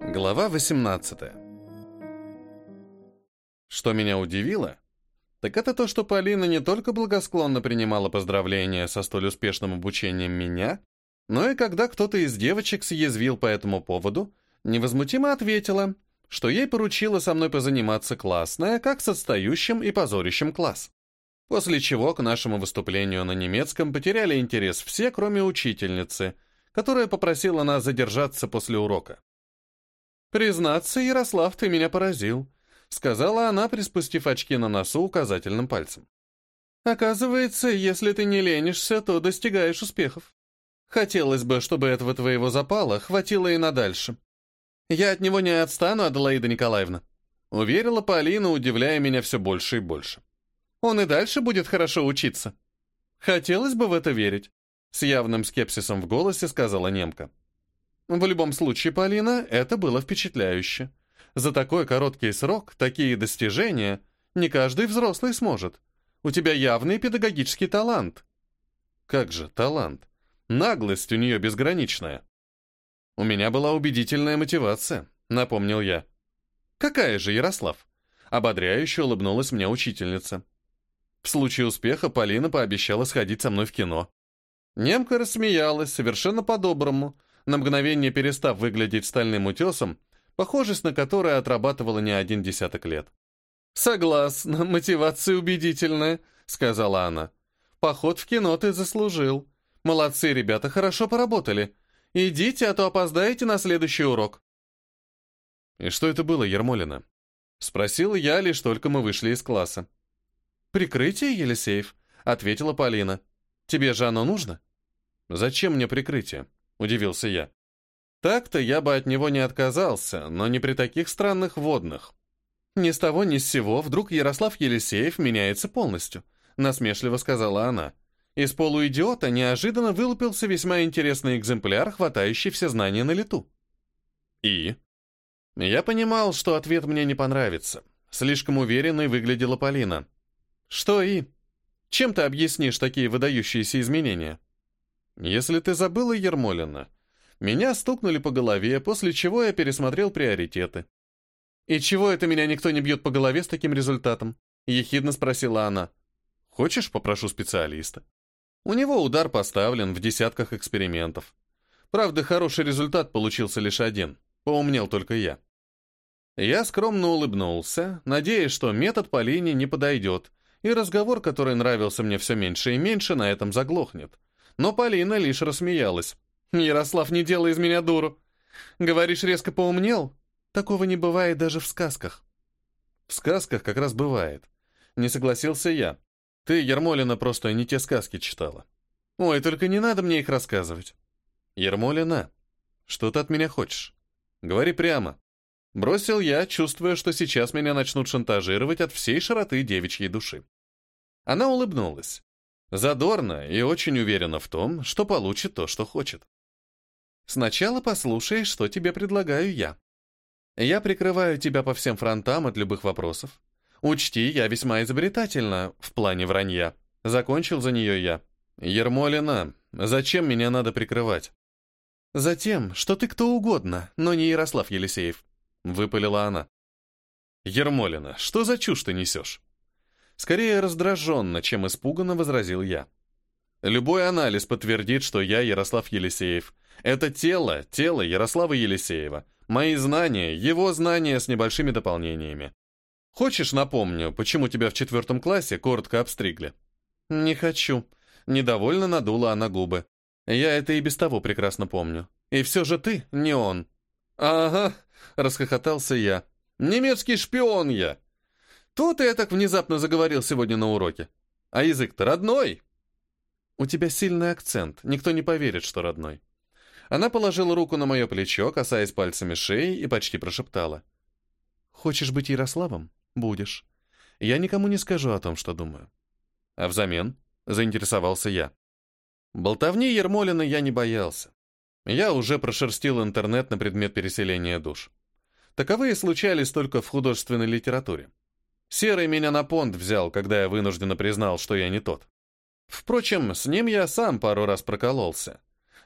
Глава 18 Что меня удивило, так это то, что Полина не только благосклонно принимала поздравления со столь успешным обучением меня, но и когда кто-то из девочек съязвил по этому поводу, невозмутимо ответила, что ей поручила со мной позаниматься классная, как с отстающим и позорищем класс. После чего к нашему выступлению на немецком потеряли интерес все, кроме учительницы, которая попросила нас задержаться после урока. «Признаться, Ярослав, ты меня поразил», — сказала она, приспустив очки на носу указательным пальцем. «Оказывается, если ты не ленишься, то достигаешь успехов. Хотелось бы, чтобы этого твоего запала хватило и на дальше. Я от него не отстану, Аделаида Николаевна», — уверила Полина, удивляя меня все больше и больше. Он и дальше будет хорошо учиться. Хотелось бы в это верить. С явным скепсисом в голосе сказала немка. В любом случае, Полина, это было впечатляюще. За такой короткий срок, такие достижения, не каждый взрослый сможет. У тебя явный педагогический талант. Как же талант? Наглость у нее безграничная. У меня была убедительная мотивация, напомнил я. Какая же, Ярослав? Ободряюще улыбнулась мне учительница. В случае успеха Полина пообещала сходить со мной в кино. Немка рассмеялась, совершенно по-доброму, на мгновение перестав выглядеть стальным утесом, похожесть на которое отрабатывала не один десяток лет. «Согласна, мотивация убедительная», — сказала она. «Поход в кино ты заслужил. Молодцы, ребята, хорошо поработали. Идите, а то опоздаете на следующий урок». «И что это было, Ермолина?» — спросил я, лишь только мы вышли из класса. «Прикрытие, Елисеев?» — ответила Полина. «Тебе же оно нужно?» «Зачем мне прикрытие?» — удивился я. «Так-то я бы от него не отказался, но не при таких странных водных. Ни с того ни с сего вдруг Ярослав Елисеев меняется полностью», — насмешливо сказала она. Из полуидиота неожиданно вылупился весьма интересный экземпляр, хватающий все знания на лету. «И?» Я понимал, что ответ мне не понравится. Слишком уверенной выглядела Полина. Что и? Чем ты объяснишь такие выдающиеся изменения? Если ты забыла, Ермолина, меня стукнули по голове, после чего я пересмотрел приоритеты. «И чего это меня никто не бьет по голове с таким результатом?» — ехидно спросила она. «Хочешь, попрошу специалиста?» У него удар поставлен в десятках экспериментов. Правда, хороший результат получился лишь один. Поумнел только я. Я скромно улыбнулся, надеясь, что метод по линии не подойдет, и разговор, который нравился мне все меньше и меньше, на этом заглохнет. Но Полина лишь рассмеялась. «Ярослав, не делай из меня дуру. Говоришь, резко поумнел? Такого не бывает даже в сказках». «В сказках как раз бывает». Не согласился я. «Ты, Ермолина, просто не те сказки читала». «Ой, только не надо мне их рассказывать». «Ермолина, что ты от меня хочешь? Говори прямо». Бросил я, чувствуя, что сейчас меня начнут шантажировать от всей широты девичьей души. Она улыбнулась. Задорно и очень уверена в том, что получит то, что хочет. Сначала послушай, что тебе предлагаю я. Я прикрываю тебя по всем фронтам от любых вопросов. Учти, я весьма изобретательна в плане вранья. Закончил за нее я. Ермолина, зачем меня надо прикрывать? Затем, что ты кто угодно, но не Ярослав Елисеев. — выпалила она. «Ермолина, что за чушь ты несешь?» Скорее раздраженно, чем испуганно возразил я. Любой анализ подтвердит, что я Ярослав Елисеев. Это тело, тело Ярослава Елисеева. Мои знания, его знания с небольшими дополнениями. Хочешь, напомню, почему тебя в четвертом классе коротко обстригли? Не хочу. Недовольно надула она губы. Я это и без того прекрасно помню. И все же ты, не он. Ага, — расхохотался я. «Немецкий шпион я! Тут я так внезапно заговорил сегодня на уроке. А язык-то родной!» «У тебя сильный акцент, никто не поверит, что родной». Она положила руку на мое плечо, касаясь пальцами шеи, и почти прошептала. «Хочешь быть Ярославом? Будешь. Я никому не скажу о том, что думаю». «А взамен?» — заинтересовался я. Болтовни Ермолина я не боялся. Я уже прошерстил интернет на предмет переселения душ. Таковые случались только в художественной литературе. Серый меня на понт взял, когда я вынужденно признал, что я не тот. Впрочем, с ним я сам пару раз прокололся.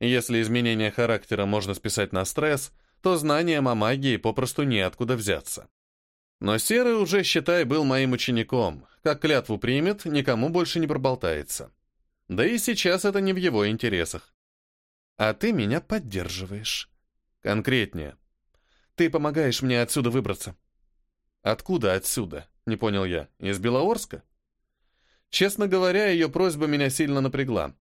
Если изменение характера можно списать на стресс, то знаниям о магии попросту неоткуда взяться. Но Серый уже, считай, был моим учеником. Как клятву примет, никому больше не проболтается. Да и сейчас это не в его интересах. А ты меня поддерживаешь. Конкретнее. Ты помогаешь мне отсюда выбраться. Откуда отсюда? Не понял я. Из Белоорска? Честно говоря, ее просьба меня сильно напрягла.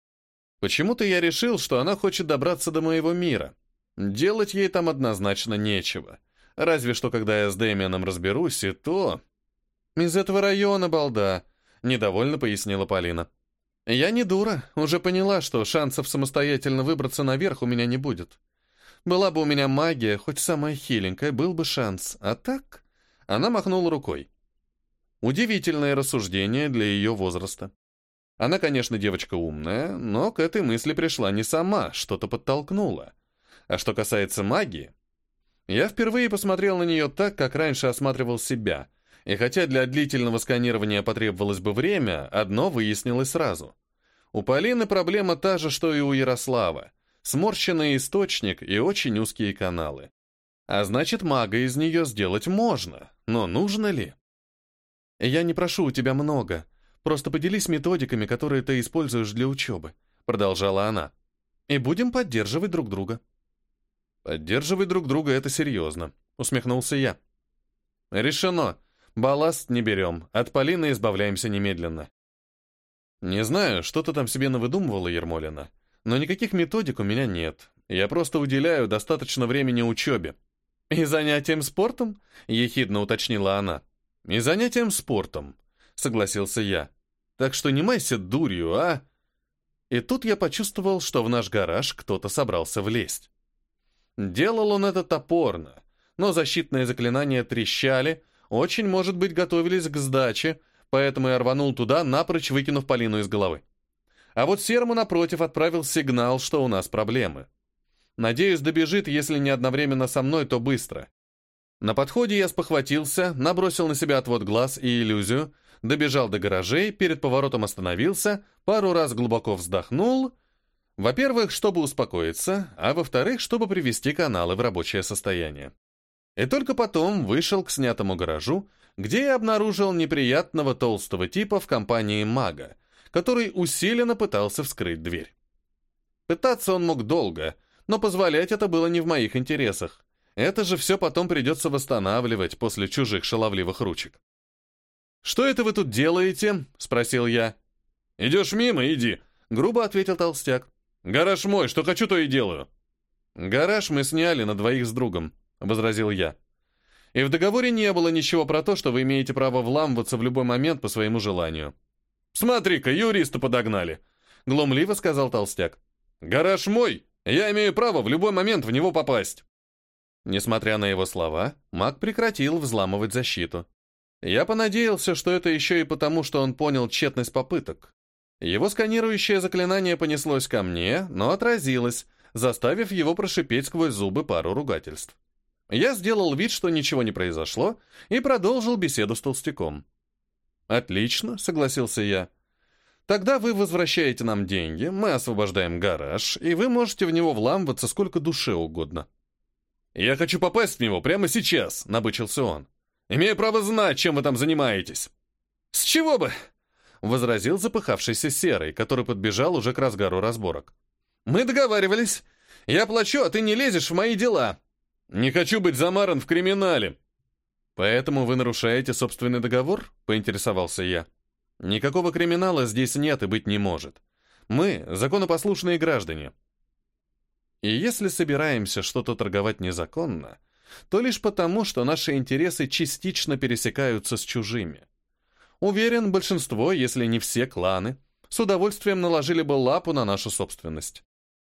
Почему-то я решил, что она хочет добраться до моего мира. Делать ей там однозначно нечего. Разве что, когда я с Дэмианом разберусь, и то... «Из этого района, балда», — недовольно пояснила Полина. «Я не дура, уже поняла, что шансов самостоятельно выбраться наверх у меня не будет. Была бы у меня магия, хоть самая хиленькая, был бы шанс. А так...» Она махнула рукой. Удивительное рассуждение для ее возраста. Она, конечно, девочка умная, но к этой мысли пришла не сама, что-то подтолкнула. А что касается магии, я впервые посмотрел на нее так, как раньше осматривал себя. И хотя для длительного сканирования потребовалось бы время, одно выяснилось сразу. У Полины проблема та же, что и у Ярослава. Сморщенный источник и очень узкие каналы. А значит, мага из нее сделать можно, но нужно ли? «Я не прошу у тебя много. Просто поделись методиками, которые ты используешь для учебы», — продолжала она. «И будем поддерживать друг друга». «Поддерживать друг друга — это серьезно», — усмехнулся я. «Решено. Балласт не берем. От Полины избавляемся немедленно». «Не знаю, что ты там себе навыдумывала, Ермолина, но никаких методик у меня нет. Я просто уделяю достаточно времени учебе». «И занятиям спортом?» — ехидно уточнила она. «И занятиям спортом», — согласился я. «Так что не майся дурью, а...» И тут я почувствовал, что в наш гараж кто-то собрался влезть. Делал он это топорно, но защитные заклинания трещали, очень, может быть, готовились к сдаче, поэтому я рванул туда, напрочь выкинув Полину из головы. А вот Серму, напротив, отправил сигнал, что у нас проблемы. Надеюсь, добежит, если не одновременно со мной, то быстро. На подходе я спохватился, набросил на себя отвод глаз и иллюзию, добежал до гаражей, перед поворотом остановился, пару раз глубоко вздохнул — во-первых, чтобы успокоиться, а во-вторых, чтобы привести каналы в рабочее состояние. И только потом вышел к снятому гаражу, где я обнаружил неприятного толстого типа в компании мага, который усиленно пытался вскрыть дверь. Пытаться он мог долго, но позволять это было не в моих интересах. Это же все потом придется восстанавливать после чужих шаловливых ручек. «Что это вы тут делаете?» — спросил я. «Идешь мимо, иди», — грубо ответил толстяк. «Гараж мой, что хочу, то и делаю». «Гараж мы сняли на двоих с другом», — возразил я. «И в договоре не было ничего про то, что вы имеете право вламываться в любой момент по своему желанию». «Смотри-ка, юриста подогнали», — глумливо сказал толстяк. «Гараж мой, я имею право в любой момент в него попасть». Несмотря на его слова, маг прекратил взламывать защиту. Я понадеялся, что это еще и потому, что он понял тщетность попыток. Его сканирующее заклинание понеслось ко мне, но отразилось, заставив его прошипеть сквозь зубы пару ругательств. Я сделал вид, что ничего не произошло, и продолжил беседу с толстяком. «Отлично», — согласился я. «Тогда вы возвращаете нам деньги, мы освобождаем гараж, и вы можете в него вламываться сколько душе угодно». «Я хочу попасть в него прямо сейчас», — набычился он. «Имею право знать, чем вы там занимаетесь». «С чего бы?» возразил запыхавшийся Серый, который подбежал уже к разгару разборок. «Мы договаривались. Я плачу, а ты не лезешь в мои дела. Не хочу быть замаран в криминале». «Поэтому вы нарушаете собственный договор?» — поинтересовался я. «Никакого криминала здесь нет и быть не может. Мы — законопослушные граждане. И если собираемся что-то торговать незаконно, то лишь потому, что наши интересы частично пересекаются с чужими. Уверен, большинство, если не все кланы, с удовольствием наложили бы лапу на нашу собственность.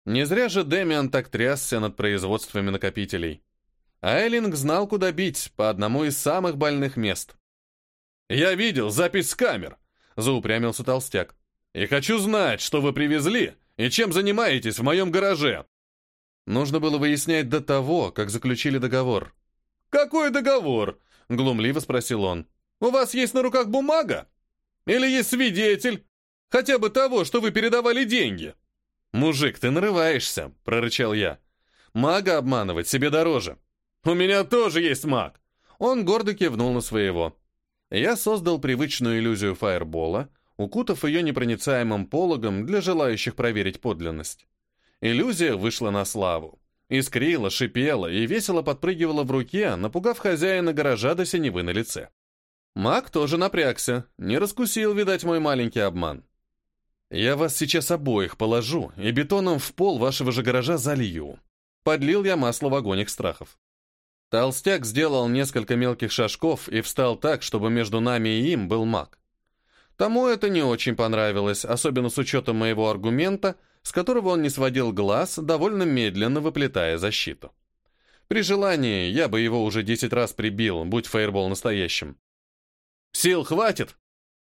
Не зря же Демиан так трясся над производствами накопителей. Айлинг знал, куда бить, по одному из самых больных мест. «Я видел запись с камер», — заупрямился толстяк. «И хочу знать, что вы привезли и чем занимаетесь в моем гараже». Нужно было выяснять до того, как заключили договор. «Какой договор?» — глумливо спросил он. У вас есть на руках бумага? Или есть свидетель? Хотя бы того, что вы передавали деньги?» «Мужик, ты нарываешься», — прорычал я. Мага обманывать себе дороже. У меня тоже есть маг. Он гордо кивнул на своего. Я создал привычную иллюзию фаербола, укутав ее непроницаемым пологом для желающих проверить подлинность. Иллюзия вышла на славу. Искрила, шипела и весело подпрыгивала в руке, напугав хозяина гаража до синевы на лице. Маг тоже напрягся, не раскусил, видать, мой маленький обман. «Я вас сейчас обоих положу и бетоном в пол вашего же гаража залью». Подлил я масло в огонь их страхов. Толстяк сделал несколько мелких шажков и встал так, чтобы между нами и им был маг. Тому это не очень понравилось, особенно с учетом моего аргумента, с которого он не сводил глаз, довольно медленно выплетая защиту. При желании я бы его уже десять раз прибил, будь фейербол настоящим. «Сил хватит!»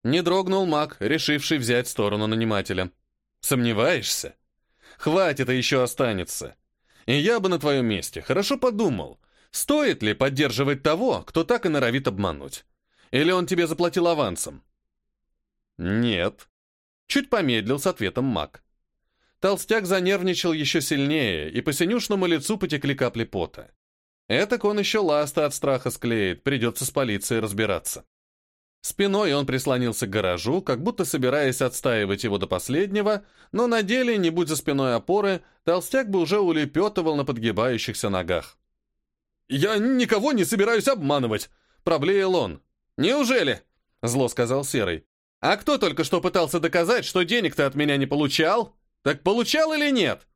Не дрогнул маг, решивший взять сторону нанимателя. «Сомневаешься? Хватит, и еще останется. И я бы на твоем месте хорошо подумал, стоит ли поддерживать того, кто так и норовит обмануть. Или он тебе заплатил авансом?» «Нет». Чуть помедлил с ответом маг. Толстяк занервничал еще сильнее, и по синюшному лицу потекли капли пота. Этак он еще ласты от страха склеит, придется с полицией разбираться. Спиной он прислонился к гаражу, как будто собираясь отстаивать его до последнего, но на деле, не будь за спиной опоры, толстяк бы уже улепетывал на подгибающихся ногах. «Я никого не собираюсь обманывать!» — проблеял он. «Неужели?» — зло сказал Серый. «А кто только что пытался доказать, что денег ты от меня не получал? Так получал или нет?»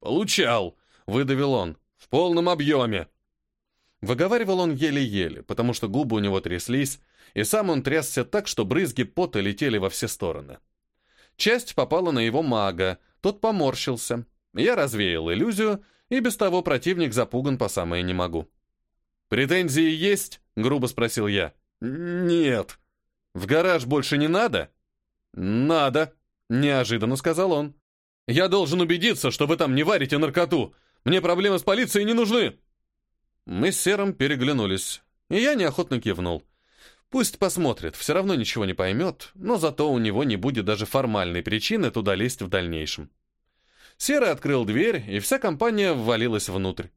«Получал», — выдавил он, — «в полном объеме». Выговаривал он еле-еле, потому что губы у него тряслись, и сам он трясся так, что брызги пота летели во все стороны. Часть попала на его мага, тот поморщился. Я развеял иллюзию, и без того противник запуган по самое не могу. «Претензии есть?» — грубо спросил я. «Нет». «В гараж больше не надо?» «Надо», — неожиданно сказал он. «Я должен убедиться, что вы там не варите наркоту. Мне проблемы с полицией не нужны». Мы с Серым переглянулись, и я неохотно кивнул. Пусть посмотрит, все равно ничего не поймет, но зато у него не будет даже формальной причины туда лезть в дальнейшем. Серый открыл дверь, и вся компания ввалилась внутрь.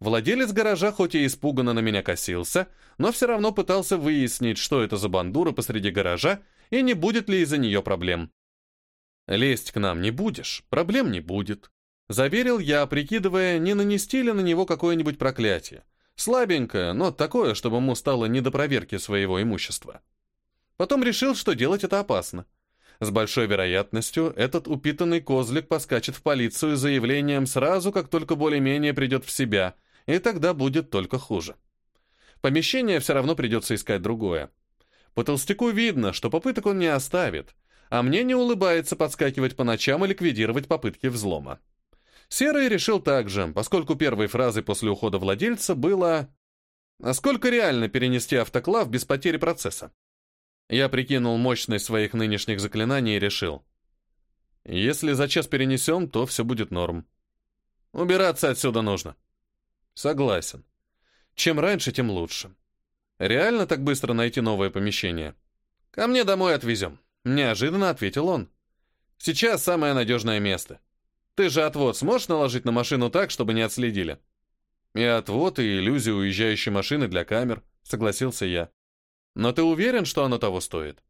Владелец гаража хоть и испуганно на меня косился, но все равно пытался выяснить, что это за бандура посреди гаража и не будет ли из-за нее проблем. «Лезть к нам не будешь, проблем не будет», — заверил я, прикидывая, не нанести ли на него какое-нибудь проклятие. Слабенькое, но такое, чтобы ему стало не до проверки своего имущества. Потом решил, что делать это опасно. С большой вероятностью этот упитанный козлик поскачет в полицию с заявлением сразу, как только более-менее придет в себя, и тогда будет только хуже. Помещение все равно придется искать другое. По толстяку видно, что попыток он не оставит, а мне не улыбается подскакивать по ночам и ликвидировать попытки взлома. Серый решил так же, поскольку первой фразой после ухода владельца было «А сколько реально перенести автоклав без потери процесса?» Я прикинул мощность своих нынешних заклинаний и решил. Если за час перенесем, то все будет норм. Убираться отсюда нужно. Согласен. Чем раньше, тем лучше. Реально так быстро найти новое помещение? Ко мне домой отвезем. Неожиданно ответил он. Сейчас самое надежное место. Ты же отвод сможешь наложить на машину так, чтобы не отследили? И отвод, и иллюзию уезжающей машины для камер, согласился я. Но ты уверен, что оно того стоит?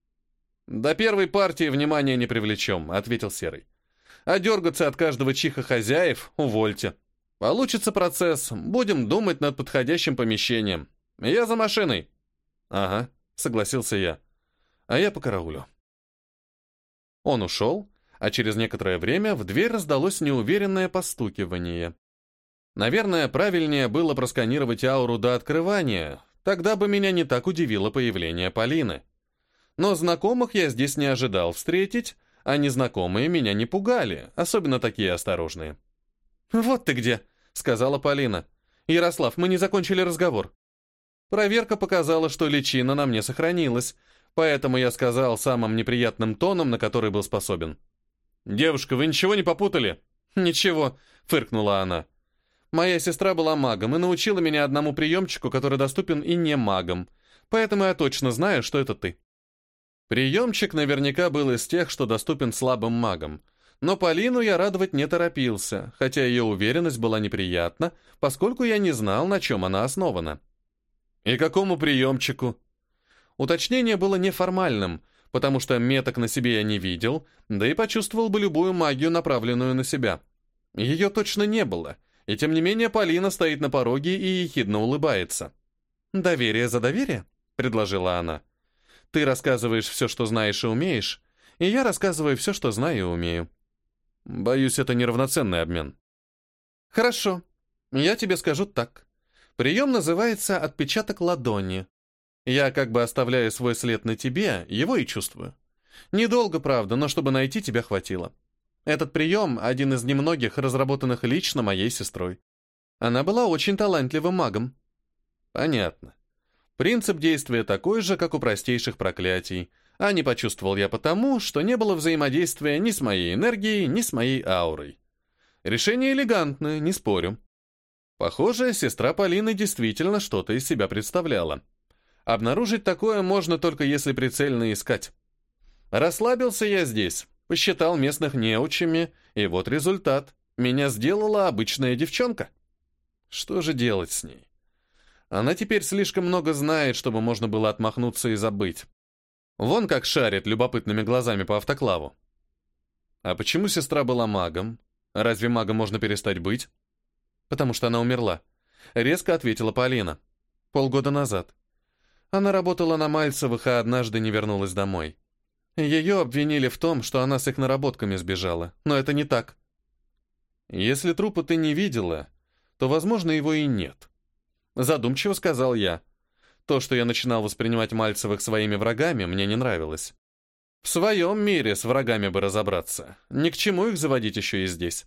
До первой партии внимания не привлечем, ответил Серый. А дергаться от каждого чиха хозяев увольте. Получится процесс, будем думать над подходящим помещением. Я за машиной. Ага, согласился я. А я по караулю. Он ушел, а через некоторое время в дверь раздалось неуверенное постукивание. Наверное, правильнее было просканировать ауру до открывания, тогда бы меня не так удивило появление Полины. Но знакомых я здесь не ожидал встретить, а незнакомые меня не пугали, особенно такие осторожные. «Вот ты где!» — сказала Полина. «Ярослав, мы не закончили разговор». Проверка показала, что личина на мне сохранилась, поэтому я сказал самым неприятным тоном, на который был способен. «Девушка, вы ничего не попутали?» «Ничего», — фыркнула она. «Моя сестра была магом и научила меня одному приемчику, который доступен и не магам, поэтому я точно знаю, что это ты». Приемчик наверняка был из тех, что доступен слабым магам, Но Полину я радовать не торопился, хотя ее уверенность была неприятна, поскольку я не знал, на чем она основана. «И какому приемчику?» Уточнение было неформальным, потому что меток на себе я не видел, да и почувствовал бы любую магию, направленную на себя. Ее точно не было, и тем не менее Полина стоит на пороге и ехидно улыбается. «Доверие за доверие?» — предложила она. «Ты рассказываешь все, что знаешь и умеешь, и я рассказываю все, что знаю и умею. Боюсь, это неравноценный обмен. Хорошо. Я тебе скажу так. Прием называется «отпечаток ладони». Я как бы оставляю свой след на тебе, его и чувствую. Недолго, правда, но чтобы найти тебя хватило. Этот прием — один из немногих, разработанных лично моей сестрой. Она была очень талантливым магом. Понятно. Принцип действия такой же, как у простейших проклятий — а не почувствовал я потому, что не было взаимодействия ни с моей энергией, ни с моей аурой. Решение элегантное, не спорю. Похоже, сестра Полины действительно что-то из себя представляла. Обнаружить такое можно только если прицельно искать. Расслабился я здесь, посчитал местных неучами, и вот результат. Меня сделала обычная девчонка. Что же делать с ней? Она теперь слишком много знает, чтобы можно было отмахнуться и забыть. Вон как шарит любопытными глазами по автоклаву. А почему сестра была магом? Разве магом можно перестать быть? Потому что она умерла. Резко ответила Полина. Полгода назад. Она работала на Мальцевых, а однажды не вернулась домой. Ее обвинили в том, что она с их наработками сбежала. Но это не так. Если трупа ты не видела, то, возможно, его и нет. Задумчиво сказал я. То, что я начинал воспринимать Мальцевых своими врагами, мне не нравилось. В своем мире с врагами бы разобраться. Ни к чему их заводить еще и здесь.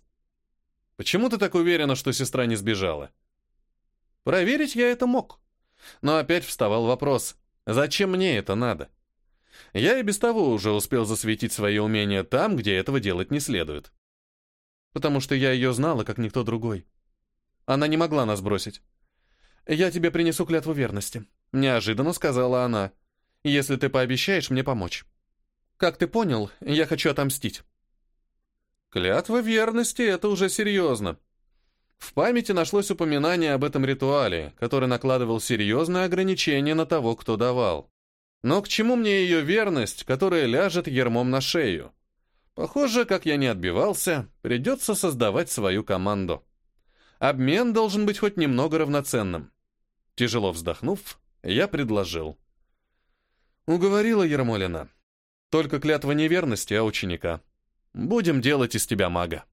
Почему ты так уверена, что сестра не сбежала? Проверить я это мог. Но опять вставал вопрос, зачем мне это надо? Я и без того уже успел засветить свои умения там, где этого делать не следует. Потому что я ее знала, как никто другой. Она не могла нас бросить. Я тебе принесу клятву верности. Неожиданно сказала она. «Если ты пообещаешь мне помочь». «Как ты понял, я хочу отомстить». Клятва верности — это уже серьезно. В памяти нашлось упоминание об этом ритуале, который накладывал серьезные ограничения на того, кто давал. Но к чему мне ее верность, которая ляжет ермом на шею? Похоже, как я не отбивался, придется создавать свою команду. Обмен должен быть хоть немного равноценным. Тяжело вздохнув, я предложил. Уговорила Ермолина. Только клятва неверности, а ученика. Будем делать из тебя мага.